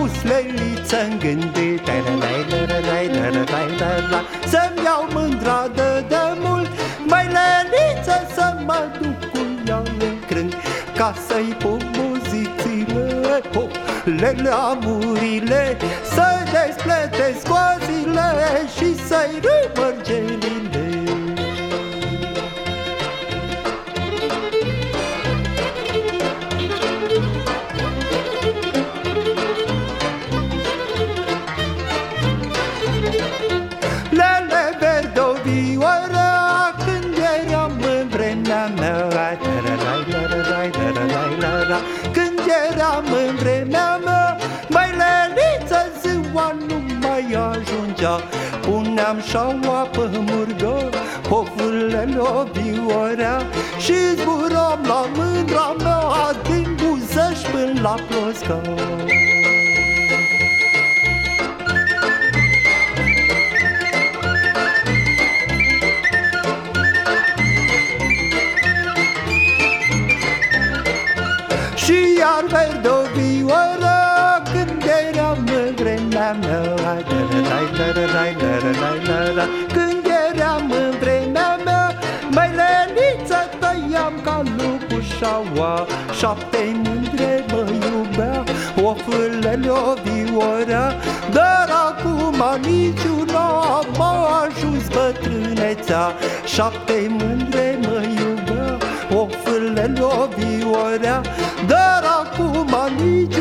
sufleriță în gândit. Să-mi iau mândra de demult. Mai leliță să mă duc cu ea în crânt Ca să-i pun muzițile oh, Lele amurile Să despletesc coazile Și să-i râmărgelile ajungea Puneam șaua pe murgă Pofurile lovioarea Și zburam la mândra mea Din buzăși până la ploscă Și iar verde Când eram în vremea mea Mai leniță tăiam ca lupușaua Șapte mândre mă iubea O fâlele o vioarea Dar acum niciuna M-a ajuns bătrânețea. Șapte mândre mă iubea O fâlele o vioarea Dar acum niciuna